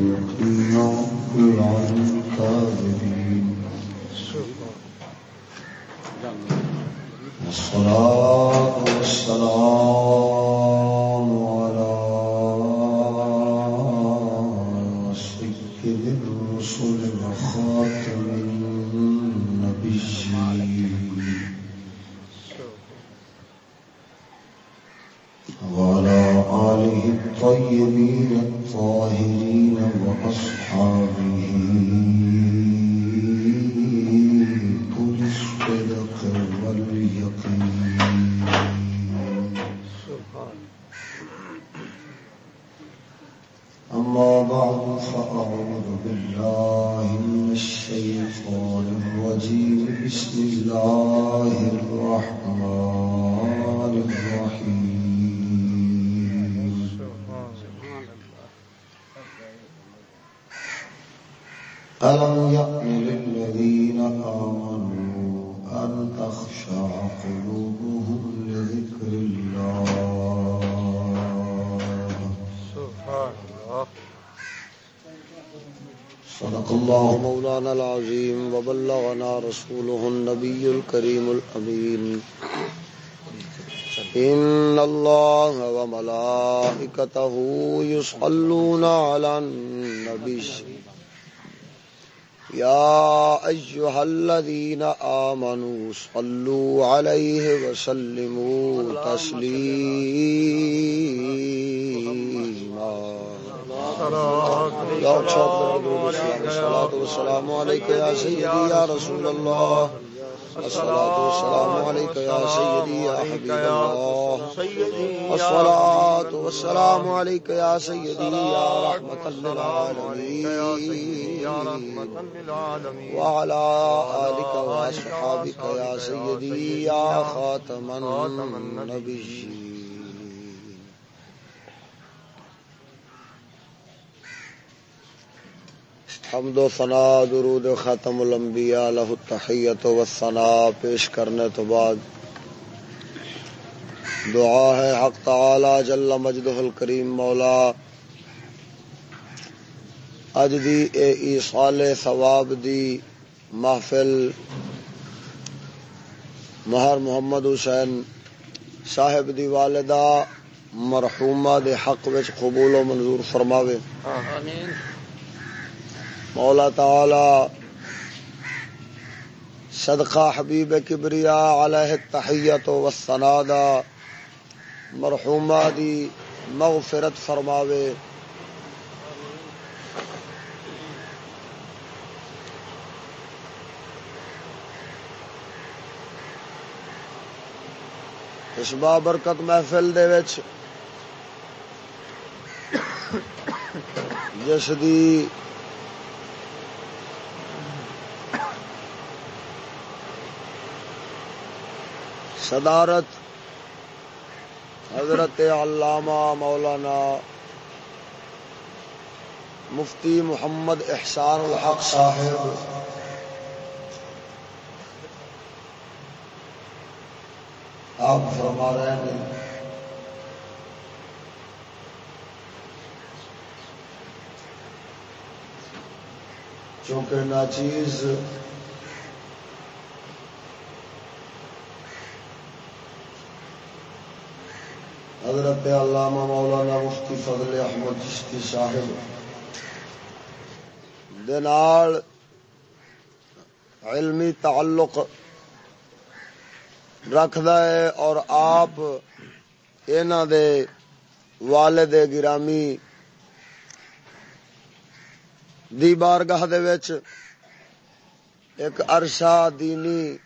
يقينا عن الكاذبين والصلاة والسلام على سيد الرسل وخاتم النبيين وعلى آله الطيبين الطاهرين وأصحابه النبي الكريم الأمين. إن الله وملائكته يصلون على النبي. يا أيها الذين آمنوا صلوا عليه وسلموا تسليما. يا والسلام عليك يا سيدي يا رسول الله. الصلاة والسلام عليك يا سيدي يا حبيب الله. الصلاة والسلام عليك يا سيدي يا رحمة للعالمين. وعلى آلك وأصحابك يا سيدي يا خاتم النبيين. حمد و ثنا، درود ختم الانبیاء لہ التحیت و ثنا پیش کرنے تو بعد۔ دعا ہے حق تعالی جل مجدہ الکریم، مولا۔ اج دی اے ایصال ثواب دی محفل مہر محمد حسین صاحب دی والدہ مرحومہ دے حق وچ قبول و منظور فرماوے۔ آمین۔ مولا تعالی صدقہ حبیب کبریا علیہ تحیت و سنادا مرحومہ دی مغفرت فرماوے۔ اس بابرکت محفل دے وچ جس دی صدارت حضرت علامہ مولانا مفتی محمد احسان الحق صاحب۔ آپ فرما رہے ہیں چونکہ ناچیز حضرت علامہ مولانا مفتی فضل احمد چشتی صاحب دنال علمی تعلق رکھد ہے اور آپ دے والد گرامی دی بارگاہ دے وچ ایک عرصہ دینی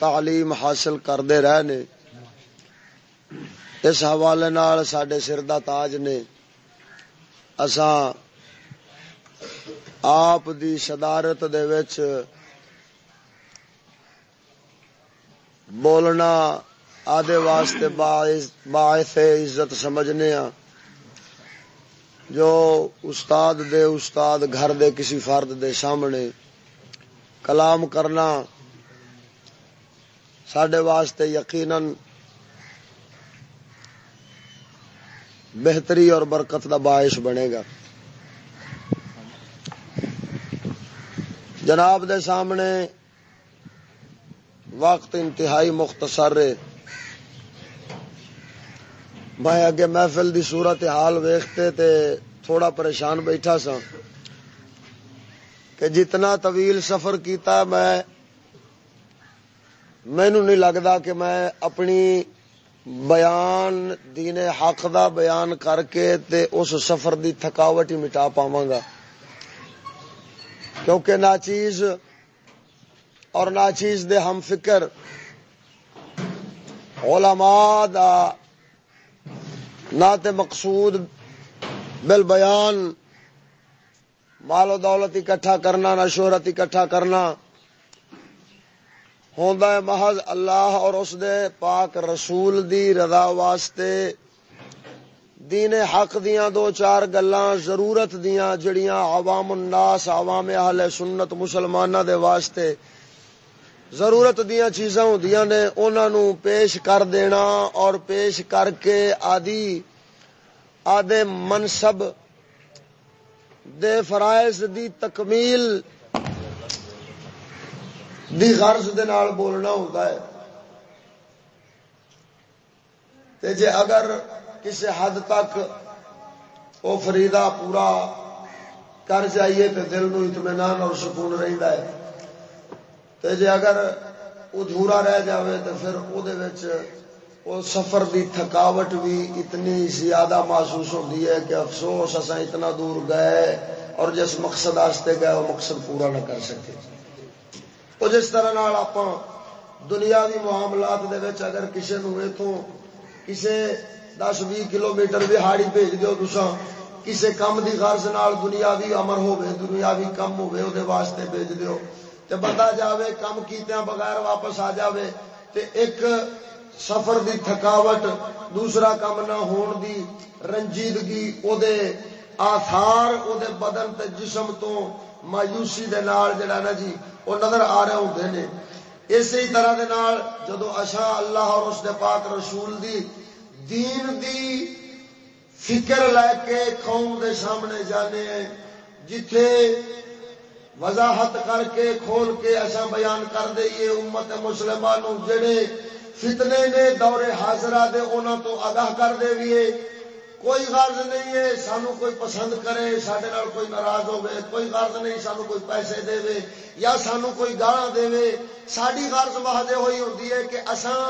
تعلیم حاصل کرتے رہے نے۔ اس حوالے نال سڈے سر دا تاج نے اساں آپ دی صدارت دے وچ بولنا آدھے واسطے باعث عزت سمجھنے ہاں۔ جو استاد دے استاد گھر دے کسی فرد دے سامنے کلام کرنا سڈے واسطے یقیناً بہتری اور برکت کا باعث بنے گا۔ جناب دے سامنے وقت انتہائی مختصر میں اگے محفل دی صورت حال ویختے تے تھوڑا پریشان بیٹھا سا۔ کہ جتنا طویل سفر کیتا میں مینو نہیں لگتا کہ میں اپنی بیان دین حق دا بیان کر کے تے اس سفر دی تھکاوٹ ہی مٹا پاواں گا۔ کیونکہ ناچیز اور ناچیز دے ہم فکر علماء دا نہ مقصود بل بیان مال و دولت اکٹھا کرنا، نہ شہرت اکٹھا کرنا۔ ہوندا ہے محض اللہ اور اس دے پاک رسول دی رضا واسطے۔ دین حق دیاں دو چار گلاں، ضرورت دیاں جڑیاں عوام الناس، عوام اہل سنت مسلمانہ دے واسطے۔ ضرورت دیا چیزاں ہوں نے انہوں پیش کر دینا اور پیش کر کے آدی آدھے منصب دے فرائض دی تکمیل دی غرض دے نال بولنا ہوتا ہے۔ تے جے اگر کسی حد تک وہ فریدا پورا کر جائیے تو دل نو اطمینان اور سکون رہتا ہے۔ تے جے اگر ادھورا رہ جاوے تو پھر او سفر دی تھکاوٹ بھی اتنی زیادہ محسوس ہوتی ہے کہ افسوس اسا اتنا دور گئے اور جس مقصد آستے گئے، وہ مقصد پورا نہ کر سکے۔ تو جس طرح آپ دنیاوی معاملات دے وچ اگر کسی نو تو کسی دس بھی کلو میٹر دہاڑی بھیج دیو تسا کسی کم دی غرض نال دنیاوی امر ہوے دنیاوی کم ہوے او دے واسطے بھیج دیو۔ تے بندہ جاوے کم کیتیاں بغیر واپس آ جاوے، تے ایک سفر دی تھکاوٹ، دوسرا کم نہ ہون دی رنجیدگی او دے آثار او دے بدن تے جسم تو مایوسی دے نال جڑا نا جی او نظر آ رہے ہوندے نے۔ اسی طرح دے نال جدو اشا اللہ اور اس دے پاک رسول دی دین دی فکر لے کے قوم دے سامنے جانے جتھے وضاحت کر کے، کھول کے اصا بیان کر دئیے امت مسلمان جڑے فتنے نے دورے حاضرہ دے انہوں تو آگاہ کر دے کوئی غرض نہیں ہے، سانو کوئی پسند کرے سڈے کوئی ناراض ہوے کوئی غرض نہیں، سانو کوئی پیسے دے یا سانو کوئی گالا دے ساری غرض مہدے ہوئی ہوتی ہے کہ اساں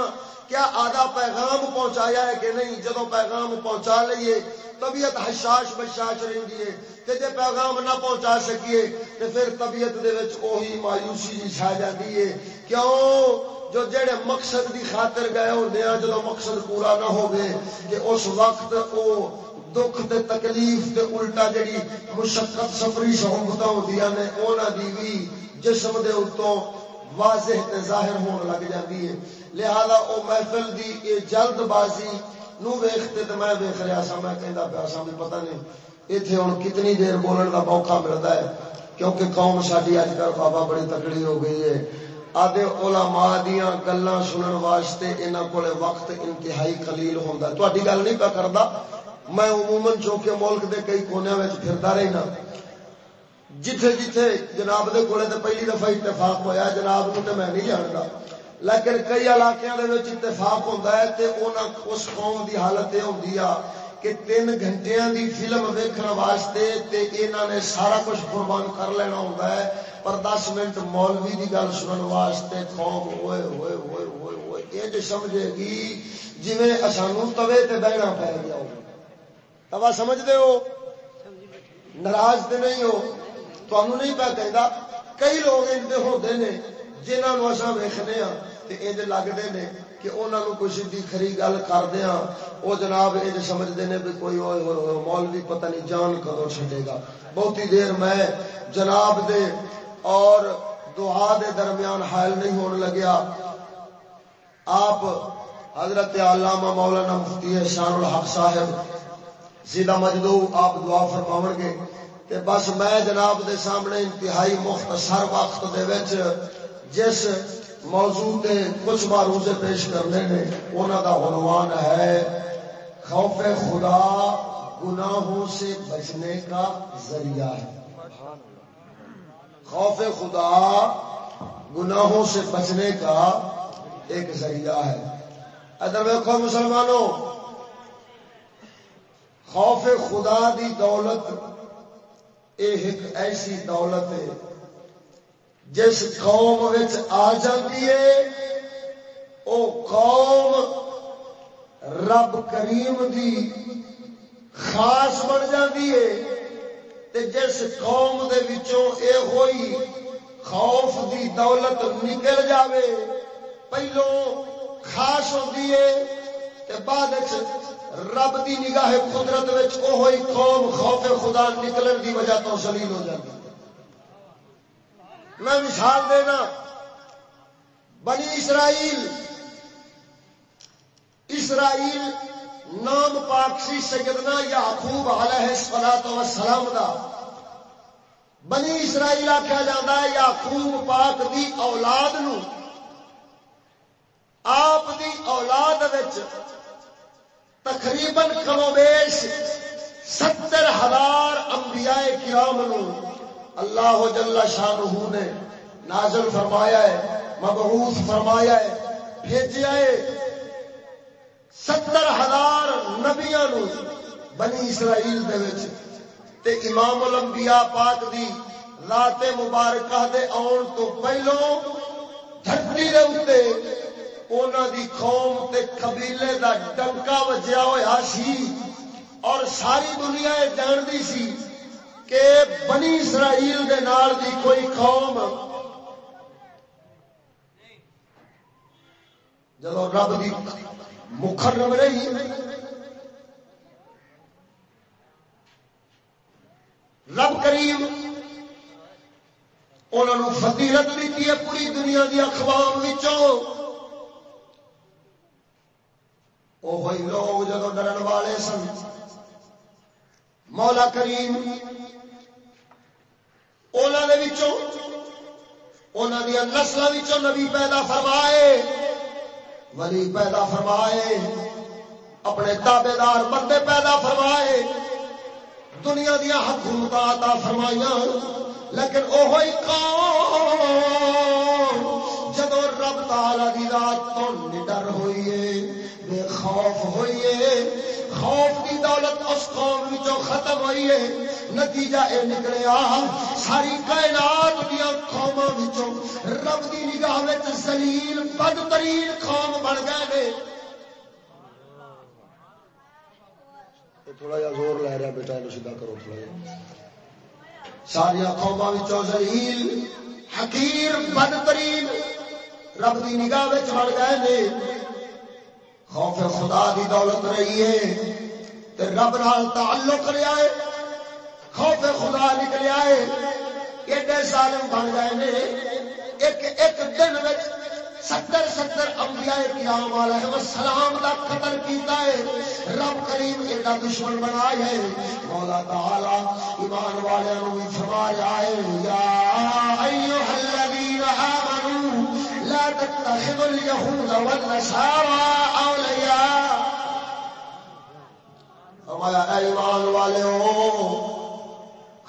کیا آدھا پیغام پہنچایا ہے کہ نہیں؟ جدو پیغام پہنچا لیے طبیعت حشاش بشاش رہی ہے کہ جے پیغام نہ پہنچا سکیے تو پھر طبیعت دے وچ اوہی مایوسی جی چھا جاتی ہے۔ کیوں؟ جو جڑے مقصد دی خاطر گئے ہوندے ہیں جدو مقصد پورا نہ ہو گئے کہ اس وقت او دکھ تے تکلیف تے الٹا جڑی مشقت سفری سہولتاں ہوندیاں نے انہاں دی وی جسم دے اتوں واضح تے ظاہر ہون لگ جاتی ہے۔ لہذا او محفل دی اے جلد بازی نو ویختے تو میں ویخ رہا سا، میں کہہ پیا سا بھی پتہ نہیں اتنے ہوں کتنی دیر بولن کا موقع ملتا ہے، کیونکہ قوم ساری اج کل بابا بڑی تکڑی ہو گئی ہے۔ آدھے علماء دیا گلان سنن واسطے انہوں کو وقت انتہائی قلیل ہوتا ہے۔ تاری گل نہیں پہ کرتا میں عموماً چونکہ ملک دے کئی کونے میں پھرتا رہنا۔ جتھے جتھے جناب دے کولے تے پہلی دفعہ اتفاق ہویا، جناب کو تے میں نہیں جانتا لیکن کئی علاقوں کے اتفاق ہوتا ہے تو اس قوم کی حالت یہ ہوتی ہے کہ تین گھنٹے دی فلم ویکن واسطے تے انہوں نے سارا کچھ قربان کر لینا ہوتا ہے۔ پر دس منٹ مولوی کی گل سنن واسطے قوم ہوئے ہوئے ہوئے ہوئے ہوئے یہ جو سمجھے گی جی سانو توے تے بہنا پی گیا توا سمجھتے ہو؟ ناراض تو نہیں ہو؟ تمہیں نہیں پہ کہہ کئی لوگ انتے ہوتے ہیں جنہوں اصا ویخنے ہاں انج لگتے ہیں کہ انہوں نے کوئی سیدھی خری گل کردے ہاں۔ وہ جناب انج سمجھتے ہیں بھی کوئی مولوی پتہ نہیں جان کدو چڈے گا۔ بہت ہی دیر میں جناب دے اور دعا دے درمیان حائل نہیں ہونے لگیا۔ آپ حضرت علامہ مولانا مفتی شان الحق صاحب سیدھا مجدو، آپ دعا فرماو گے کہ بس میں جناب دے سامنے انتہائی مختصر وقت دے وچ جس موضوع تے کچھ معروضے پیش کرنے نے انہوں دا عنوان ہے خوف خدا گناہوں سے بچنے کا ذریعہ ہے۔ خوف خدا گناہوں سے بچنے کا ایک ذریعہ ہے۔ ادھر ویکو مسلمانوں، خوف خدا دی دولت ایک ایسی دولت ہے جس قوم آ جاتی ہے، او قوم رب کریم دی خاص بن جاتی ہے۔ تے جس قوم دے وچوں اے ہوئی خوف دی دولت نکل جاوے، پہلو خاص ہوتی ہے تے بعد رب دی نگاہ قدرت ہوئی قوم خوف خدا نکلن دی وجہ تو سلیل ہو جاتی میں مثال دینا، بنی اسرائیل اسرائیل نام پاک سی سیدنا یعقوب علیہ السلام و سلام دا۔ بنی اسرائیل آخیا جا ہے یعقوب پاک دی اولاد نو۔ آپ دی اولاد وچ تقریباً کمویش ستر ہزار انبیاء کرام نو اللہ جل شاہ نے نازل فرمایا ہے، مبعوث فرمایا ہے، بھیجا ہے۔ ستر ہزار نبیا بنی اسرائیل دے وچ۔ تے امام الانبیاء پاک دی رات مبارکہ دے آن تو پہلو دھرتی دے اتنے انہوں دی قوم تے قبیلے دا ڈنکا وجیا ہوا سی۔ اور ساری دنیا یہ جانتی سی کہ بنی اسرائیل دے نال دی کوئی قوم۔ جب رب دی مخرم رہی رب کریم انہوں فضیلت دیتی ہے پوری دنیا دی اخبار وہ لوگ جب ڈرن والے سن۔ مولا کریم نسل نبی پیدا فرمائے۔ ولی پیدا فرمائے، اپنے تابے دار بندے پیدا فرمائے۔ دنیا دیا حکومت عطا فرمائیاں، لیکن وہ جدو رب تعالی دی رات تو نڈر ہوئیے، بے خوف ہوئیے۔ خوف کی دولت اس قوم ختم ہوئی ہے۔ نتیجہ یہ نکلیا ساری کائنات دیا قوموں رب کی نگاہ زلیل بدترین قوم بن گئے تھوڑا جا زور لے رہا بیٹا سیدھا کرو تھوڑا جا۔ ساریا قوموں زلیل حقیر بدترین رب کی نگاہ بڑھ گئے خوف خدا دی دولت رہی ہے۔ رب نال تعلق لیا ہے خوف خدا نکلیا ہے ایڈے ظالم بن گئے نے۔ ایک ایک دن وچ ستر ستر انبیاء کرام علیہ السلام دا قتل کیتا ہے۔ رب کریم ایڈا دشمن بنایا ہے۔ مولا تعالی ایمان والوں بھی فرمایا ہے، یا ایھا الذین آمنوا لا تتخذوا اليهود والنصارى اولیاء۔ فرمایا ایمان والے ہو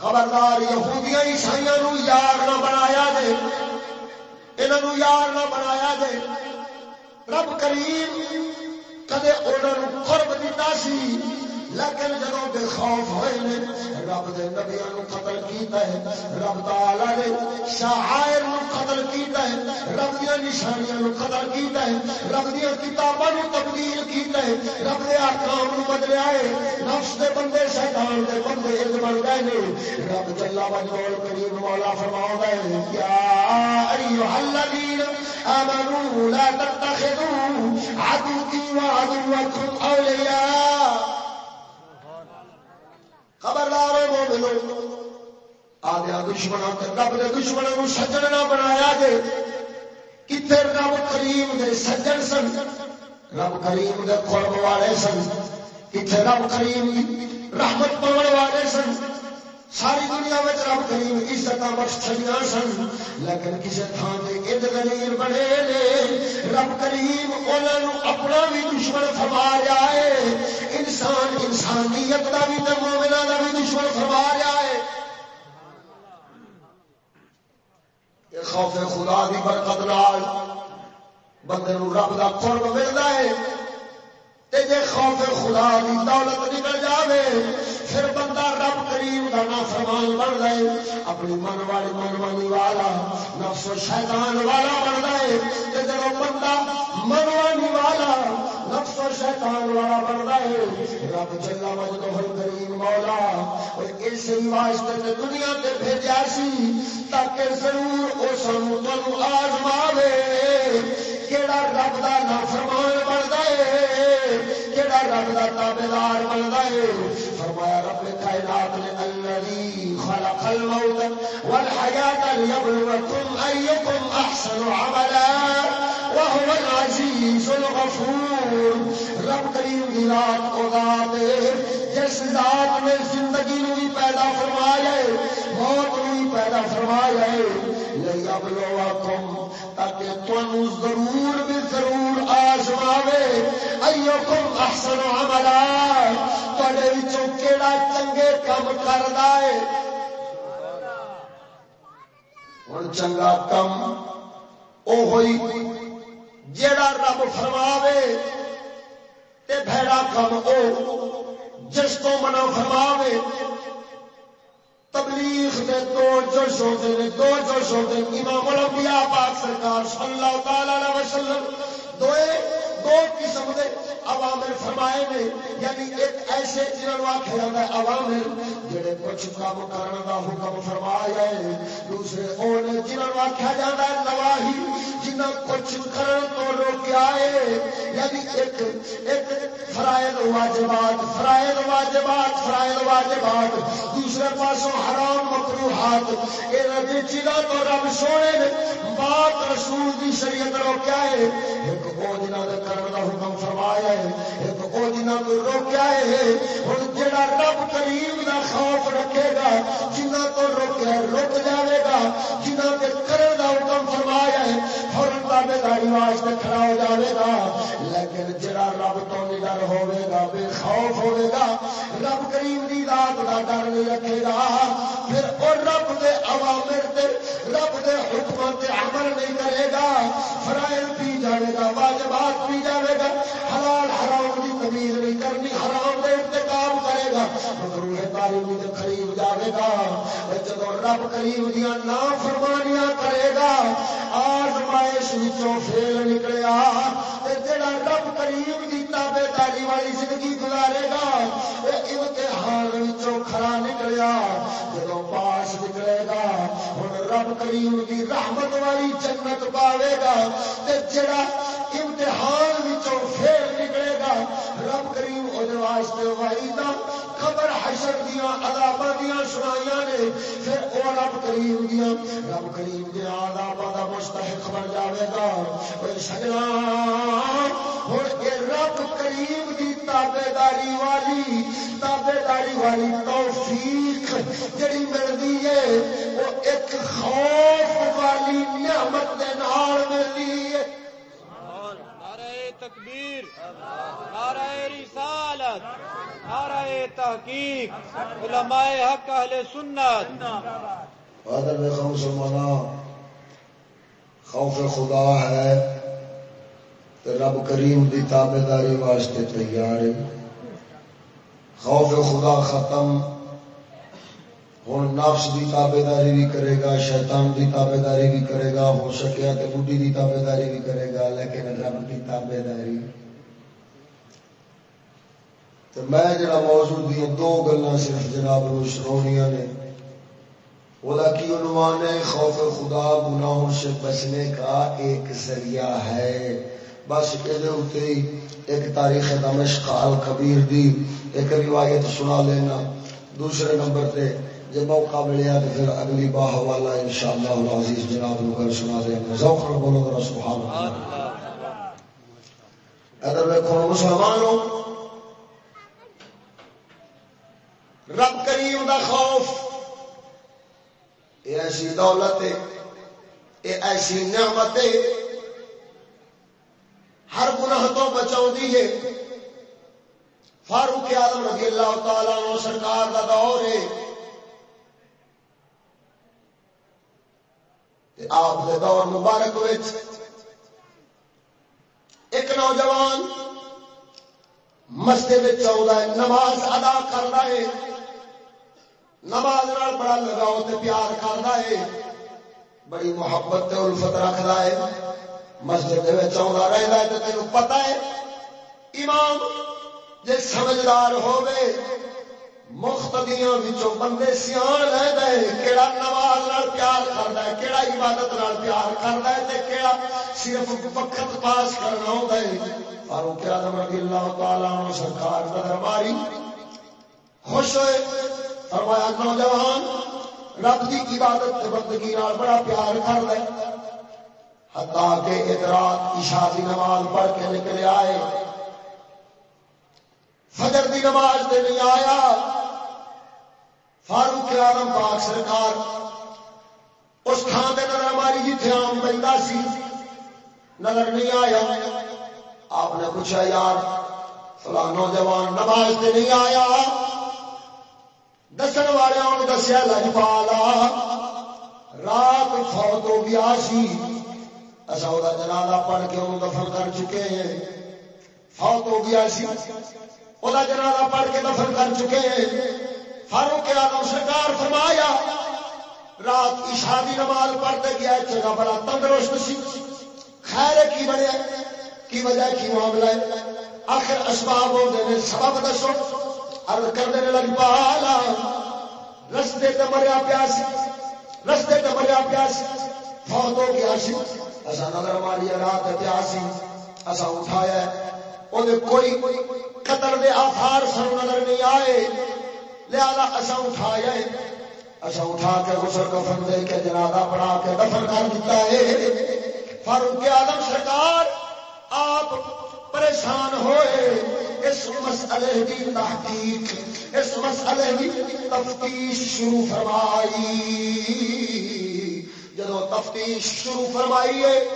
خبردار یہودیاں عیسائیاں نو یار نہ بنایا دے انہاں یار نہ بنایا دے رب کریم کدے انہاں نو قرب دیتا سی۔ لیکن جدو بے خوف ہوئے نے، رب دے نبیاں نو قتل کیتا ہے، رب تعالی نے شاعر نو قتل کیتا ہے، رب دی نشانیاں نو قتل کیتا ہے، رب دی کتاباں نو تبدیل کیتا ہے، رب دے احکام نو بدلیا ہے، نفس دے بندے، شیطان دے بندے اے بن گئے نے۔ رب جل وجل کریم مولا فرماوندا ہے، یا ایھا الذین آمنوا لا تتخذوا عدوی وعدوکم اولیاء۔ خبردار مومنو۔ آدیا دشمنوں رب نے دشمنوں کو سجن نہ بنایا جے۔ کتنے رب کریم دے سجن سن؟ رب کریم دے قرب والے سن۔ کتنے رب کریم رحمت پاؤن والے سن؟ ساری دنیا میں رب کریم عزت بخش چڑیا سن۔ لیکن کسی تھان سے اد گلیل بنے نے۔ رب کریم انہوں اپنا بھی دشمن فرما رہا ہے۔ انسان، انسانیت کا بھی تو مومنا کا بھی دشمن فرما رہا ہے۔ خوف خدا کی برکت نال بندے رب کا قرب ملتا ہے۔ تے جے خوف خدا کی دولت نکل جاوے، پھر بندہ رب کریم دا نا فرمان بن جائے، اپنی من والی منوانی والا، نفس و شیطان والا بن جائے۔ تے جب بندہ من والا، نفس و شیطان والا بن رب کریم مولا، اور اس واسطے تے دنیا تے بھیجا سی، تاکہ ضرور او سانو تانوں آزماوے، کیڑا رب دا نا بن کہڑا رب کا تابے دار بنتا ہے فرمایا رب کائنات نے الذي خلق الموت والحياة ليبلوكم أيكم أحسن عملا وهو العزيز الغفور رب کریم دی رات او ذات جس ذات نے زندگی نو بھی پیدا فرمایا ہے موت نو بھی پیدا فرمایا ہے لیبلوکم تاکہ تانوں ضرور بھی ضرور آزماوے۔ ایوکم احسن عملا۔ تواڈے وچوں کیڑا چنگے کم کردا ہے؟ ہن چنگا کم او ہوئی جیڑا رب فرماوے تے بھڑا کم او جس تو منع فرماوے تبلیغ دے دو جوش ہوتے ہیں دو جوش ہوتے ہیں امام الانبیاء پاک سرکار صلی اللہ تعالی علیہ وسلم، دوئے دو قسم دے عوامر فرمائے نے یعنی ایک ایسے جنہوں آخیا جاتا ہے عوامر جڑے کچھ کام کرنے کا حکم فرمایا ہے، دوسرے وہ جنہوں آخیا جاتا ہے نواہی جنہ کچھ کرن تو روکیا ہے۔ یعنی ایک ایک فرائض واجبات فرائض واجبات فرائض واجبات۔ دوسرے پاسوں حرام مکروہات یہ چیزاں تو رب سونے نے بات رسول دی شریعت روکیا ہے۔ ایک وہ جنہ کرنے کا حکم فرمایا ہے، ایک وہ جنہ کو روکیا ہے ہوں جا رب کریم کا خوف رکھے گا جنہ کو روکیا رک جائے گا جنہ کے کرنے کا حکم فرمایا ہے فورن تابے داری واسطے کھڑا ہو جائے گا۔ لیکن جڑا رب تو نڈر ہوے گا، بے خوف ہوے گا، رب کریم دی رات کا ڈر نہیں رکھے گا۔ پھر وہ رب دے عوامر تے، رب دے حکم تے عمل نہیں کرے گا۔ فرائض پی واجبات پی جائے گا۔ حلال حرام کی تمیز نہیں کرنی، حرام دے انتقام کرے گا۔ روح تعلیم کے قریب جائے گا۔ جب رب قریب دیا نا فرمانیاں کرے گا، آزمائش فیل نکلے جڑا رب قریب کی تابے داری والی زندگی گزارے گا امتحان کھڑا نکلیا۔ جب پاس نکلے گا ہوں رب کریم کی رحمت والی جنت پاوے گا۔ جڑا امتحان پھر نکلے گا۔ رب کریم وہ واسطے وائدہ خبر حشر دیا عذاب دیا سنائی نے۔ پھر وہ رب کریم دیا رب کریم دیا عذاب کا مستحق بن جائے گا۔ سجنا ہوں یہ رب کریم کی تابے داری والی تابے داری والی توفیق جڑی ملتی ہے وہ ایک خوف والی نعمت کے نال ملتی ہے۔ تکبیر، نعرہ رسالت، نعرہ تحقیق، علماء حق، اہل سنت۔ فادر میں خوف سلمانا خوف خدا ہے تو رب کریم دی تابے داری واسطے تیار ہے۔ خوف خدا ختم ہوں نفس کی تابے داری بھی کرے گا شیطان کی تابے داری بھی کرے گا ہو سکیا تو بڈی کی تابے داری بھی کرے گا لیکن رب کی تابے داری تو میں جڑا موضوع دیا دو گلا صرف جناب نو نے وہ کی عنوان ہے خوف خدا گناہوں سے بچنے کا ایک ذریعہ ہے بس یہ ایک تاریخ دمشق الکبیر دی ایک روایت سنا لینا دوسرے نمبر تے جب موقع ملیا تو پھر اگلی باہ والا ان شاء اللہ عزیز جناب نگر سنا دیں گے ذوق بولو ذرا سبحان ادھر دیکھو مسلمانوں، رب کریم دا خوف یہ ایسی دولت ہے یہ ایسی نعمت ہے ہر گناہ تو بچاؤ ہے۔ فاروق آدم رضی اللہ تعالیٰ سرکار کا دور ہے۔ آپ کے دور مبارک ایک نوجوان مسجد ہے، نماز ادا کرتا ہے۔ نماز بڑا لگاؤ تے پیار کرتا ہے۔ بڑی محبت تے الفت رکھتا ہے۔ مسجد آتا رہتا ہے تو تین پتا ہے۔ امام جی سمجھدار ہوگی مختدیاں وچوں بندے سیاح لے دے کہڑا نماز نال پیار کرتا ہے کہڑا عبادت نال پیار کرتا ہے، تے کہڑا صرف وقت پاس کرنا ہوتا ہے۔ فاروق اعظم رضی اللہ تعالی عنہ سرکار کا درباری خوش ہوئے، فرمایا، نوجوان، رب کی عبادت تے بندگی نال بڑا پیار کرتا ہے۔ حتا کہ ایک رات عشاء کی نماز پڑھ کے نکلے آئے۔ فجر دی نماز دے نہیں آیا۔ فاروق آدم پاک سرکار، اس تھان سے نظر ماری جی آم پہ سی۔ نظر نہیں آیا۔ آپ نے پوچھا، یار، فلاں نوجوان نماز سے نہیں آیا۔ دسن والوں دسیا لجپالا رات فوت ہو گیا سی۔ اصا وہ جنازہ پڑھ کے انہوں دفن کر چکے ہیں۔ فوت ہو گیا سی۔ وہ جنازہ پڑھ کے دفن کر چکے ہیں۔ فاروق آدم سرکار فرمایا، رات کی شادی نماز پڑھتے گیا جگہ بڑا تندرست سی۔ خیر کی بڑے کی وجہ، کی معاملہ؟ ہے آخر اسباب ہوتے ہیں سبب دسو۔ ارد کر دینے لگ پالا رستے تے مریا پیاس رستے تے مریا پیاس فوت ہو گیا سی۔ اصا نظر ماری رات پیاسی اصا اٹھایا۔ کوئی قتل دے آثار سن نظر نہیں آئے۔ لہذا اصا اٹھایا اصا اٹھا کے غسل کفن دے کے جنازہ بنا کے دفن کر دیتا ہے۔ فاروق آدم سرکار آپ پریشان ہوئے۔ اس مسئلے کی تحقیق، اس مسئلے کی تفتیش شروع فرمائی۔ جدو تفتیش شروع فرمائی ہے،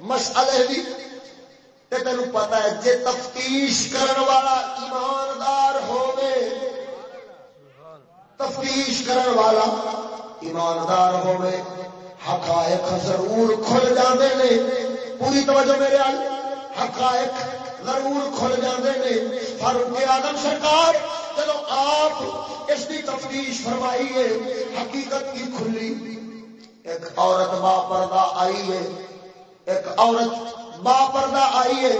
مسئلے کی تین پتا ہے جی تفتیش کرن والا ایماندار ہوگے تفتیش کرن والا ایماندار ہوگے حقائق ضرور کھل جاندے نے۔ پوری توجہ میرے آل، حقائق ضرور کھل جاندے نے۔ فاروق آدم سرکار چلو آپ اس کی تفتیش فرمائیے، حقیقت کی کھلی۔ ایک عورت با پردہ آئی ہے ایک عورت با پردہ آئیے۔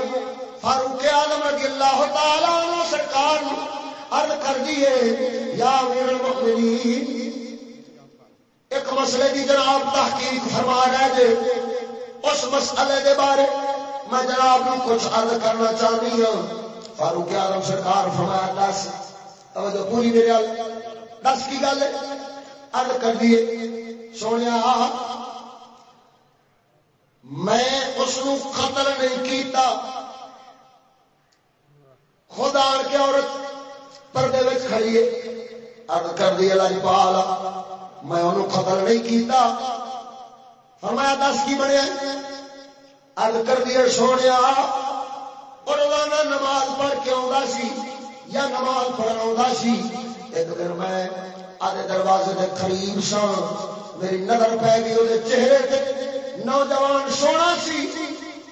فاروق آلم رضی اللہ تعالی عنہ سرکار عرض کر دیے۔ یا امیر المؤمنین، ایک مسئلے کی جناب تحقیق فرما رہے دے جی۔ اس مسئلے دے بارے میں جناب نو کچھ عرض کرنا چاہتی ہوں۔ فاروق آلم سرکار فرمایا، دس۔ توجہ پوری میرے دس کی گل عرض کر دیے۔ سونے، میں اس قتل نہیں کیتا۔ خود آن کے عورت پردے میں کھڑیے۔ ارد کر دی لاج جی پالا میں انہوں قتل نہیں کیتا۔ فرمایا، دس کی بنیا ارد کر دیا سونے اور روزانہ نماز پڑھ کے آتا سی یا نماز پڑھنا آتا سی؟ ایک دن میں آدھے دروازے کے قریب سا میری نظر پی گئی وہ چہرے تے نوجوان سونا سی۔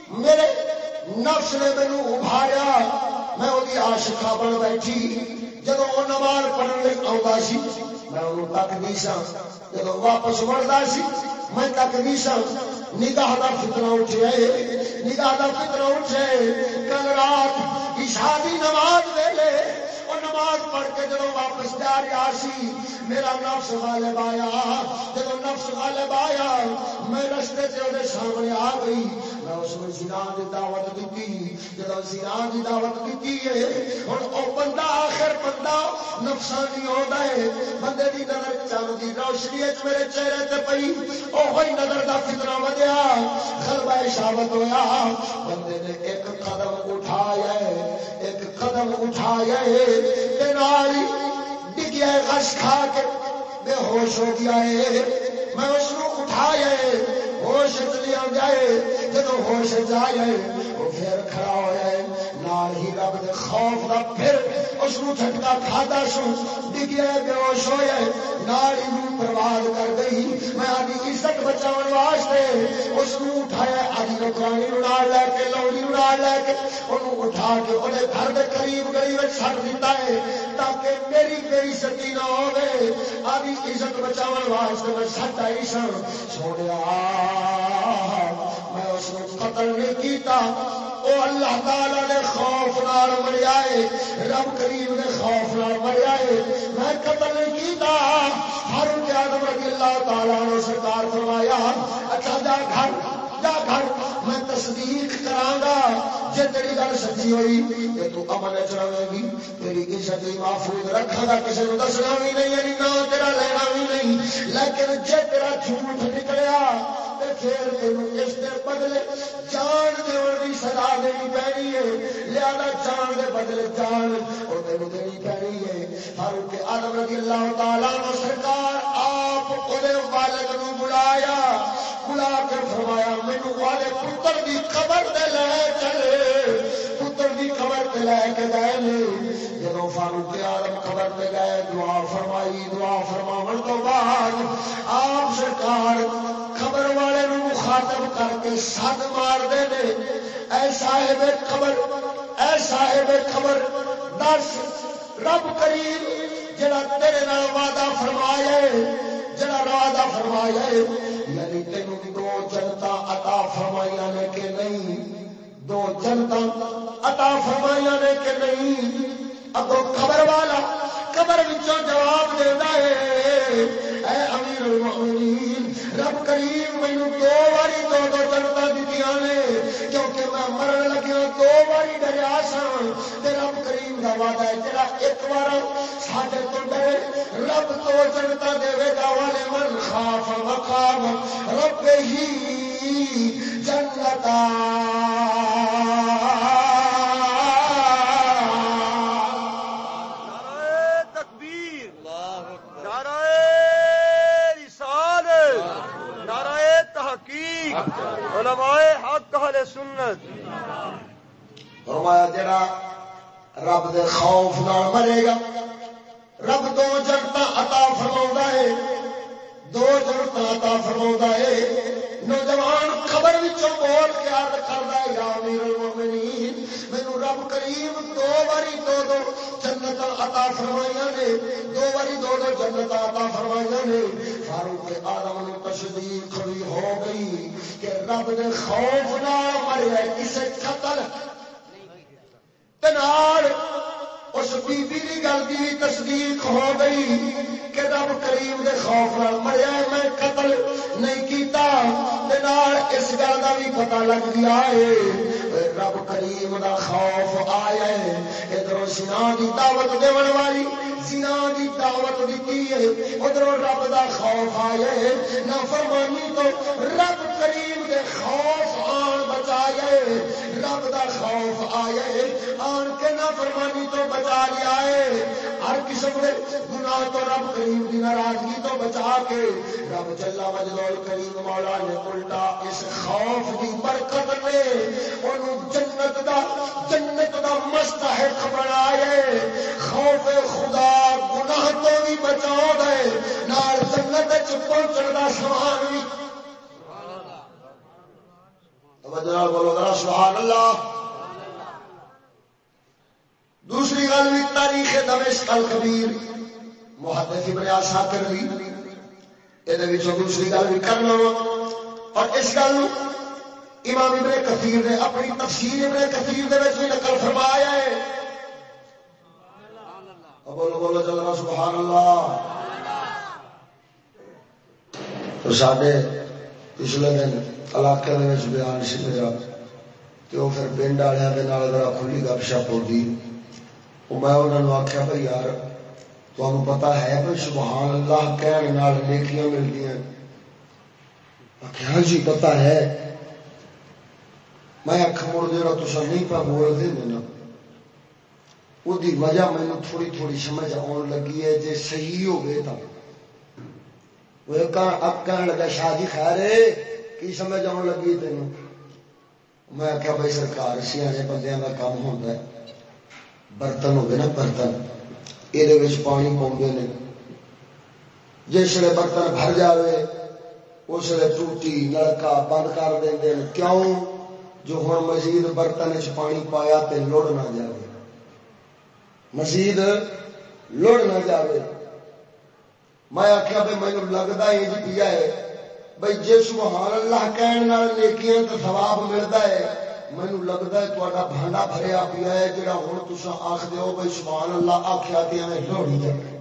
میرے نفس نے مینو ابھاریا میں وہ آشکا بن بیٹھی جب وہ نماز پڑھنے آتا سی، میں انہوں تک نہیں سا جب واپس وڑتا سی، میں تک نہیں سا نگاہ کا فتنا اٹھے نگاہ کا فتنا اٹھے کل رات شادی نماز ویلے وہ نماز پڑھ کے جب واپس جا رہا سی، میرا نفس غالب آیا۔ جب نفس غالب آیا میں سامنے آ گئی۔ میں اس میں سیران کی دعوت دیتی جب سیران کی دعوت دیتی ہے ہوں وہ بندہ آخر بندہ نفسانی ہوتا ہے۔ بندے کی نظر چلتی روشنی میرے چہرے سے پی وہ نظر کا فکرا ودیا خلبا شابت ہوا بندے نے ایک قدم اٹھایا ایک قدم اٹھایا ڈگیا غش کھا کے بے ہوش ہو گیا ہے۔ میں اس کو اٹھایا ہوش چلیا جائے جب ہوش جائے، وہ پھر کھڑا ہوا ہے نال ہی رب دے خوف دا پھر اس کو جھٹکا کھادا سو ڈگیا بے ہوش ہو ہویا ہے ناڑی برباد کر گئی میں آدھی عزت بچاؤ واسطے اس کو اٹھایا۔ آدھی نوکرانی نال لے کے لوڑی نال لے کے، انہوں اٹھا کے وہ گھر کے قریب گلی میں چھڑ دیتا ہے۔ تاکہ میری کوئی ستی نہ ہوے آدھی عزت بچاؤ واسطے میں سچ آئی سن سونے میں اس کو قتل نہیں کیتا۔ وہ اللہ تعالی نے خوف نال مریا ہے رب کریم نے خوف نال مریا ہے میں قتل نہیں کیتا۔ ہر کیا رضی اللہ تعالی نے سرکار فرمایا اچھا جا گھر۔ جا گھر میں تصدیق کراں جی تیری گل سچی ہوئی کہ تو امن چ رہے گی، تیری عزت محفوظ رکھا گا کسی کو دسنا بھی نہیں یعنی نہ تیرا لینا بھی نہیں۔ لیکن جے تیرا جھوٹ نکلیا، تے پھر تین اس کے بدلے جان دن کی سزا دینی پی ہے۔ لیا جان دے بدلے جان، اور تین دینی پی ہے۔ فاروق آدم رضی اللہ تعالیٰ سرکار آپ اودے والد نو بلایا۔ بلا کے فرمایا، مینو والے پتر کی خبر دے لے چلے۔ پتر کی خبر دے لے کے گئے جب فاروق آدم خبر دے گئے، دعا فرمائی، دعا فرما تو بعد آپ سرکار خبر والے نو مخاطب کر کے سد مار دے اے صاحب خبر اے صاحب خبر دس رب کریم، جڑا تیرے نال وعدہ فرمایا جڑا وعدہ فرمایا جنتا عطا فرمایا نے کہ نہیں؟ دو جنتا عطا فرمایا نے کہ نہیں؟ اگو خبر والا قبر جواب دینا ہے، اے امیر المؤمنین، رب کریم مینو دو باری دو دو جنتا دیتی نے، کیونکہ میں مرن لگیا دو باری ڈریا سا رب کریم کا وعدہ ہے، جڑا ایک بار ساڈے تو ڈرے، رب تو جنتا دے گا والے من خاف مقام، رب ہی فرمایا جڑا رب دے خوف نال مرے گا باری جنت آتا فرمائیاں نے فاروق آدم نے تصدیق بھی ہو گئی کہ رب نے خوف نہ مریا کسے قتل اس بی بی کی گل کی تصدیق ہو گئی کہ رب کریم دے خوف نال مریا میں قتل نہیں کیتا۔ اس گل کا بھی پتا لگ گیا ہے، رب کریم دا خوف آیا ہے۔ ادھر سنا کی دعوت دون والی سنا کی دعوت دیتی ہے؟ ادھر رب دا خوف آیا ہے۔ نہ فرمانی تو رب رب دا خوف آئے، آن کے نہ فرمانی تو بچا لیا ہے۔ ہر قسم کے گناہ تو رب کریم کی ناراضگی تو بچا کے، رب چلا مجلول کریم مولا نے الٹا اس خوف کی برکت نے انہوں جنت دا جنت دا مستحق بنائے خوف خدا گناہ تو بھی بچاؤ دے نال جنت پہنچنے کا سامان بھی بولو ذرا سبحان اللہ۔ دوسری گل بھی تاریخ دمشق الکبیر محدث ابن آساکر دی یہ دوسری گل بھی کر لو۔ اور اس گل امام ابن کثیر نے اپنی تفسیر ابن کثیر دے بھی نقل فرمایا ہے۔ بولو بولو چلنا سبحان اللہ۔ تو سارے پچھلے دن علاقے بیان سی میرا کہ وہ پھر پنڈ والوں ذرا کھلی گپ شپ ہوتی میں انہوں نے آخیا بھائی یار تمہیں پتا ہے بھائی سبحان اللہ کہنے نیکیاں ملتی ہیں آخیا جی پتا ہے میں اکھ مڑ دے رہا تو نہیں پا بول دے دینا وہ وجہ مجھے تھوڑی تھوڑی سمجھ آن لگی ہے جی صحیح ہو گئے تو وہ کہنے لگا شاہ جی خیر کی سمجھ آن لگی تین میں آخیا بھائی سرکار سیانے بندے کا کام ہوتا ہے۔ برتن ہوگے نا برتن یہ پانی پاؤں نے۔ جس ویل برتن بھر جائے اس ویل ٹوٹی، نلکا بند کر دیں کیوں؟ جو ہوں مزید برتن چ پانی پایا تے لڑ نہ جائے مزید لڑ نہ جائے میں آخیا بھائی مجھے لگتا یہ جی پیا ہے۔ بھائی جی سبحان اللہ کہنے نیکیاں تو سواب ملتا ہے۔ مینو لگتا ہے تا بھانڈا بھریا پیا ہے جہاں ہوں تصا آخ دو بھائی سبحان اللہ آخیا دیا لوڑی جائے۔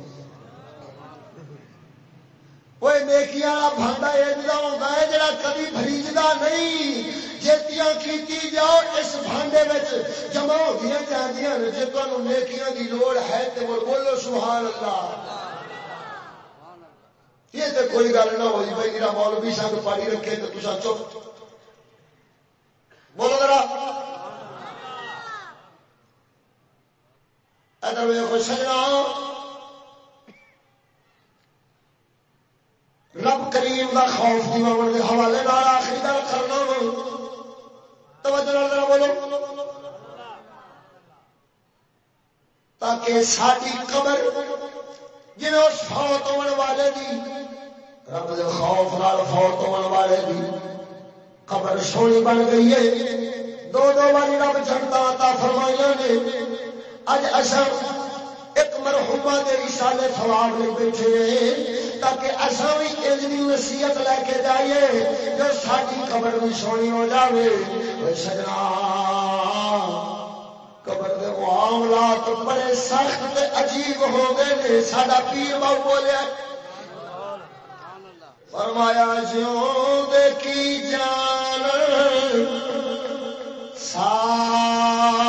نیکیاں بھانڈا یہ ہوتا ہے جڑا کبھی بریجتا نہیں۔ جیتیاں کیتی جاؤ اس بھانڈے جمع ہوتی جاندیاں جی تمہیں نیکیاں کی لوڑ ہے تو بولو سبحان اللہ۔ یہ تو کوئی گل نہ ہوئی بھائی میرا مولوی سنگ پاڑی رکھے تو تصا چپ۔ بولو ذرا۔ ادھر ویکو سجنا۔ رب کریم کا خوف دیوان کے حوالے نال آخری گل کرنا توجہ نال ذرا بولو۔ تاکہ ساری قبر جنہیں اس فوت ہونے والے دی، رب دے خوف نال فوت ہون والے دی قبر سونی بن گئی ہے۔ دو دو باری رب جنتا عطا فرمائیاں نے۔ اج اسا ایک مرحوما دے رسالے ثواب لے بیٹھے ہیں تاکہ اسا بھی اجنی نصیحت لے کے جائیے جو ساری قبر بھی سونی ہو جاوے۔ اے سجنا قبر دے معاملات بڑے سخت تے عجیب ہو گئے نے ساڈا پیر باو بولیا، فرمایا، جیوں کی جان سار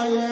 آئے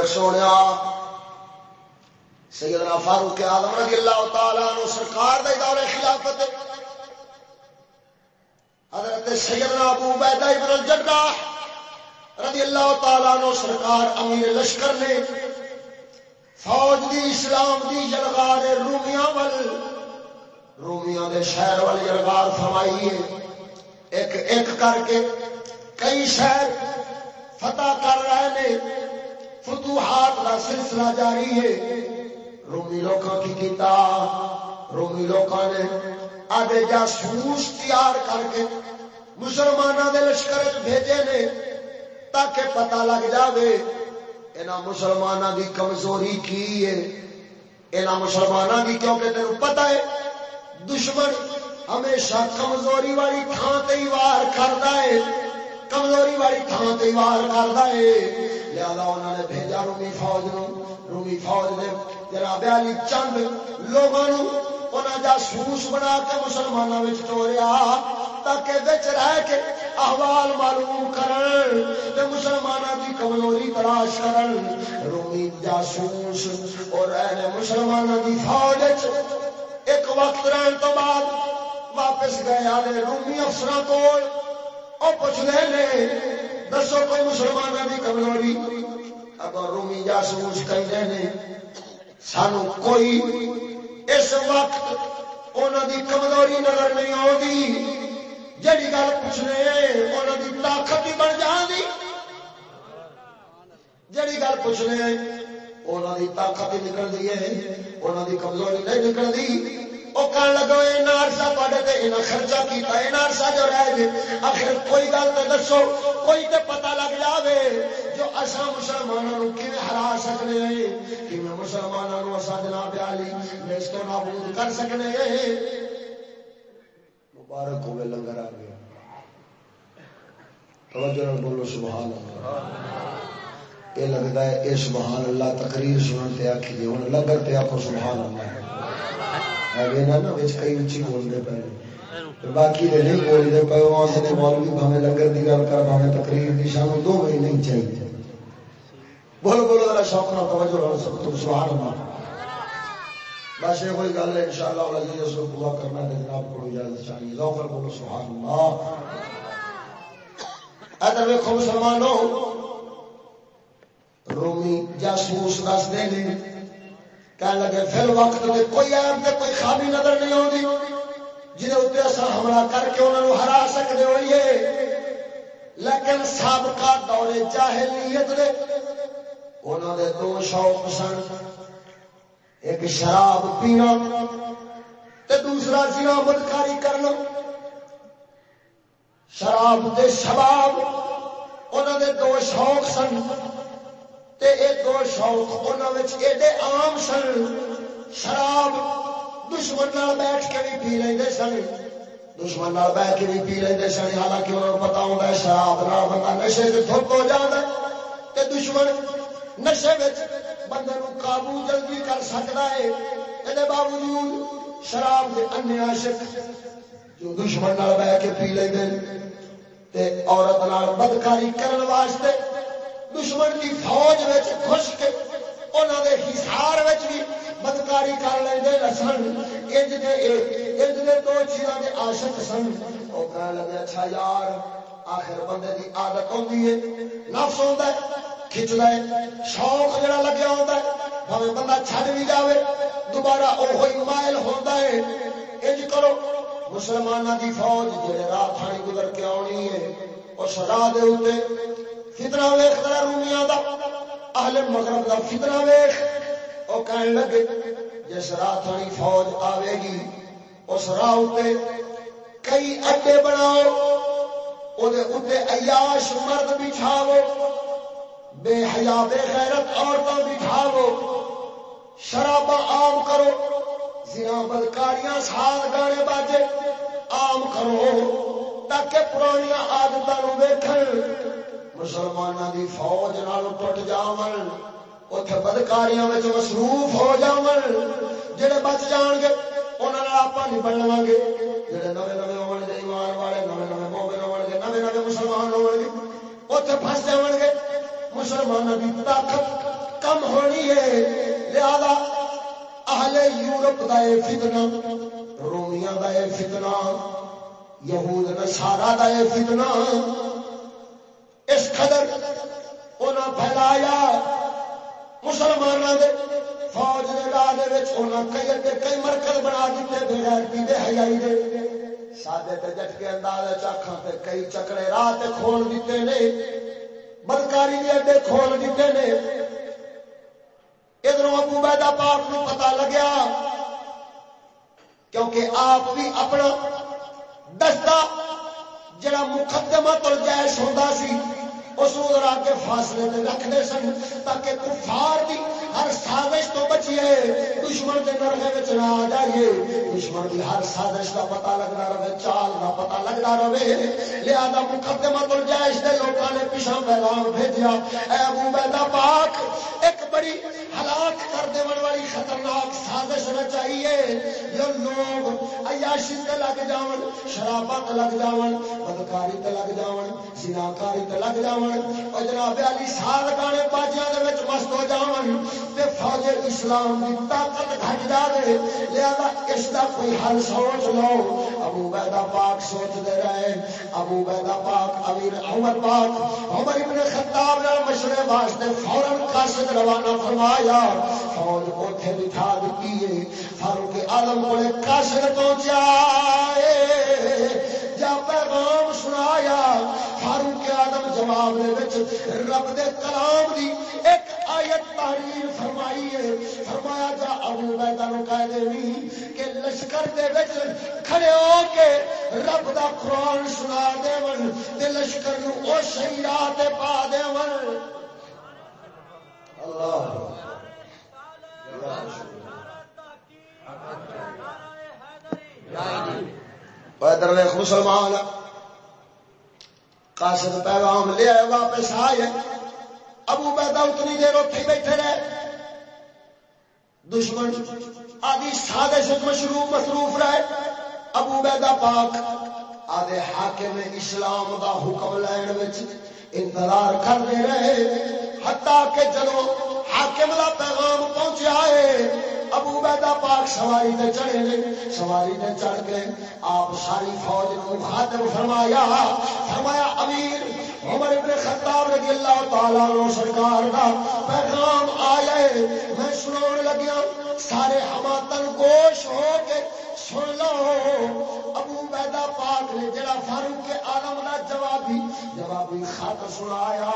ویخ سونے سیدنا فاروق آدم رضی اللہ تعالی عنہ سرکار دے دورے خلافت حضرت سیدنا ابو بیدہ ابن الجدہ رضی اللہ تعالی عنہ سرکار امیر لشکر نے فوج دی اسلام دی جلغار رومیاں وال رومیاں دے شہر وال جلغار فرمائی ہے۔ ایک ایک کر کے کئی شہر فتح کر رہے نے فتوحات کا سلسلہ جاری ہے۔ رومی لوگوں کی کیتا رومی لوگوں نے آدھے جاسوس تیار کر کے مسلمانوں کے لشکر بھیجے نے تاکہ پتہ لگ جاوے اینا مسلمانوں کی کمزوری کی ہے۔ یہاں مسلمانوں کی کیونکہ تین پتا ہے، دشمن ہمیشہ کمزوری والی تھان سے ہی وار کرتا ہے۔ کمزوری والی تھان سے ہی وار کرتا ہے۔ لہذا انہوں نے بھیجا رومی فوج نو۔ رومی فوج نے جناب علی چند لوگوں انہوں جاسوس بنا کے مسلمانوں میں توڑیا کی کمزوری تلاش کرن۔ رومی جاسوس مسلمانوں کی فوج ایک وقت رہن تو بعد واپس گئے آلے رومی افسروں کو اور پوچھ لے دسو کوئی مسلمانوں کی کمزوری؟ اگر رومی جاسوس کہیں سانو کوئی اس وقت انہوں دی کمزوری نظر نہیں آتی جڑی گل پوچھنے انہوں دی طاقت ہی بن جانی جڑی گل پوچھنے انہوں دی طاقت ہی نکلتی ہے۔ انہوں دی کمزوری نہیں نکلتی وہ کہنے لگو یہ نارسا پڑے تو خرچہ کیا نارسا جو رہ گئے آخر کوئی گل تو دسو، کوئی تو پتا لگ جائے جو اصا مسلمانوں کی ہرا سکنے ہیں کہ مسلمانوں اصا جناب علی اس کو نابود کر سکنے ہیں مبارک ہوئے، لنگر آ گیا۔ توجہ بولو، سبحان اللہ۔ یہ لگتا ہے یہ سبحان اللہ، تقریر سنن تے آخی ہوں لگر تے آپ سبحان اللہ۔ ہے نا کئی اچھی بولتے پہ باقی دے نہیں بولتے پے مولوی بھاوے لنگر کی گل کر بھاوے تقریر دو بجے نہیں چاہیے۔ بولو بولو ذرا شوق نہ توجہ سب تم سبحان اللہ بس یہ کوئی گل ہے ان شاء اللہ جی اس کو پورا کرنا ہے جناب کو اجازت چاہیے بولو سبحان اللہ ادھر مسلمانوں، رومی جاسوس دس دیں کہنے لگے، پھر وقت میں کوئی عیب تے کوئی خامی نظر نہیں آتی جہاں اتنے اصل حملہ کر کے انہوں نے ہرا سکتے ہوئیے۔ لیکن سابقہ دورے جاہلیت دے انہوں نے دو شوق سن۔ ایک شراب پینا تے دوسرا سینا بدکاری کر لو شراب دے شباب انہوں نے دو شوق سن۔ تے اے دو شوق انہوں ایڈے عام سن۔ شراب دشمن نال بیٹھ کے بھی پی لیں سن۔ دشمن نال بیٹھ کے بھی پی لیں سن۔ حالانکہ انہوں پتا ہوتا ہے شراب نال بندہ نشے سے تھوک ہو جاتا تے دشمن نشے بندے نو قابو جلدی کر سکتا ہے۔ یہ باوجود شراب کے ان عاشق جو دشمن نال بہ کے پی لیں تے عورت نال بدکاری کرن واسطے دشمن کی فوج گھس کے انہوں نے ہسار بھی بدکاری کر لیں سن انج دے دو چیزوں کے آشک سن۔ وہ کہنے لگے اچھا یار، آخر بندے کی عادت ہوتی ہے۔ نفس ہوتا ہے کھچتا ہے۔ شوق جڑا لگیا ہوتا ہے، بھاوے بندہ چھڈ بھی جائے دوبارہ وہی مائل ہوتا ہے۔ انج کرو مسلمانوں کی فوج جہے رات تھانی گزر کے آنی ہے، اس راہ دے فتنا ویخ ذرا رومیاں دا اہل مغرب دا فتنا ویخ او کہنے لگے، جس راہ تھانی فوج آوے گی، اس راہ اتنے کئی اڈے بناؤ اتنے عیاش مرد بچھاو بے حیا بے غیرت عورتوں بچھاو شرابا عام کرو، زنا بدکاریاں سال گانے باجے عام کرو، تاکہ پرانیاں آدتوں ویکھن۔ مسلمانوں کی فوج نال ٹوٹ جا اتے بدکاریاں مصروف ہو جا جڑے بچ جان گے انہوں نے آپ نہیں بن لوا گے۔ جڑے نئے نئے ہو گے، ایمان والے نئے نئے موبائل ہو گے نئے نئے مسلمان ہو گے اتے فس جا گے۔ مسلمانوں کی طاقت کم ہونی ہے۔ لہذا اہل یورپ کا یہ فتنا رومیاں کا یہ فتنا یہود نسارا کا یہ فتنا اس قدر پھیلایا مسلمانوں کے فوج کے راہ کئی اگے کئی مرکز بنا دیتے بغیر دے حیائی دے۔ سادے تے جٹ کے انداز چاکھاں تے کئی چکرے راہ تے کھول دیتے نے۔ بدکاری دے اڈے کھول دیتے نے۔ ادھر ابو بیدا پاک نو پتا لگیا کیونکہ آپ بھی اپنا دستہ جڑا مقدمہ تو جائش ہوتا سی اس کے فاصلے میں رکھتے سن تاکہ کفار دی ہر سازش تو بچیے، دشمن کے نرخے میں نہ آ جائیے۔ دشمن کی ہر سازش کا پتا لگنا رہے، چال کا پتا لگنا رہے۔ لہذا مقدمہ تو جائش دے لوگوں نے پیچھا پیغام بھیجا اے ابو بیدا پاک، ایک بڑی ہلاک کر دے والی خطرناک سازش نہ چاہیے۔ جو لوگ عیاشی تے لگ جاون، شراباں تے لگ جاون، بدکاری تے لگ جاون، زناکاری تے لگ جاون، او جناب علی سال گانے باجیاں دے وچ مست ہو جاون تے فوج اسلام دی طاقت گھٹ جاوے۔ لہذا اس دا کوئی حل سوچ لو۔ ابو بیدا پاک سوچ دے رہے۔ ابو بیدا پاک امیر عمر پاک، عمر ابن خطاب نال مشورے واسطے فورن قاصد روانہ فرمایا فوج اوتھے بٹھا دتی ہے فاروق عالم کو قاصد پہنچا جا پیغام سنایا، فاروق آدم جواب دے رب دے کلام دی ایک آیت تحریر فرمائی ہے۔ فرمایا، جا ابو بیدا نو کہہ دے کہ لشکر دے وچ کھڑے ہو کے رب دا قرآن سنا دے ون، تے لشکر نو او شہیات پا دے ون۔ اللہ ادھر ویخ مسلمان قاصد پیغام لے آئے واپس آئے۔ ابو بیدا اتنی دیر اتنے بیٹھے رہے۔ دشمن آدھی سازش مشروف مصروف رہے۔ ابو بیدا پاک آدھے حاکم اسلام دا حکم لین انتظار کرتے رہے۔ حتیٰ کہ جدو حاکم دا پیغام پہنچیا ہے ابو بیدا پاک سواری تے چڑھے نے۔ سواری تے چڑھ کے آپ ساری فوج کو خاطر فرمایا۔ فرمایا، امیر عمر ابن خطاب رضی اللہ تعالی عنہ سرکار دا پیغام آیا ہے۔ میں سنون لگیا، سارے ہماتن گوش ہو کے سن لو۔ ابو بیدا پاک نے جڑا فاروق آدم دا جوابی جوابی خط سنایا۔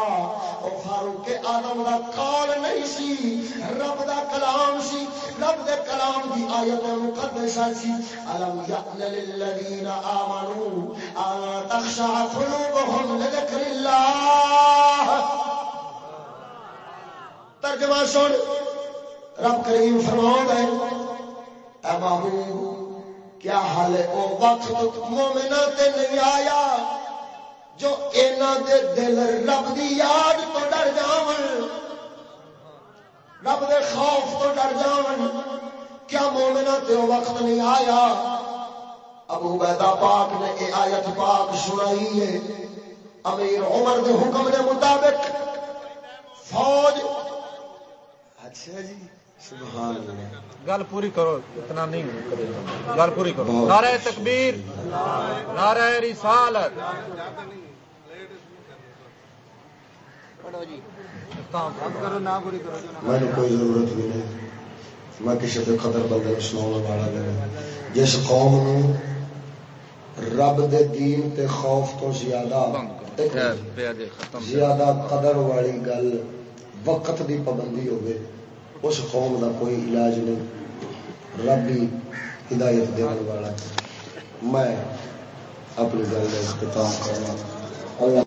او فاروق آدم دا کال نہیں سی، رب دا کلام سی۔ رب دے کلام دی آیت مقدسہ سی۔ الم یعن للذین آمنوا ان تخشع قلوبهم لذکر اللہ۔ ترجمہ سن۔ رب کریم فرماؤں گئے اے محبوب کیا حال ہے؟ وہ وقت مومنا تے نہیں آیا جو اینا دے دل رب دی یاد تو ڈر جاون، رب دے خوف تو ڈر جاون۔ کیا مومنا تے وہ وقت نہیں آیا؟ ابو بیدا پاک نے یہ آیت پاک سنائی ہے۔ امیر عمر دے حکم دے مطابق فوج اچھا جی۔ گل پوری کرو اتنا نہیں گل پوری کرو۔ نعرہ تکبیر نعرہ رسالت۔ میں کوئی ضرورت بھی نہیں میں کسی کے قدر بندے سنا والا نہیں جس قوم رب دے دین تے خوف تو زیادہ زیادہ قدر والی گل وقت دی پابندی ہوگی۔ اس قوم کا کوئی علاج نہیں۔ رب ہی ہدایت دینے والا۔ میں اپنی گل کا اختتام کرنا اللہ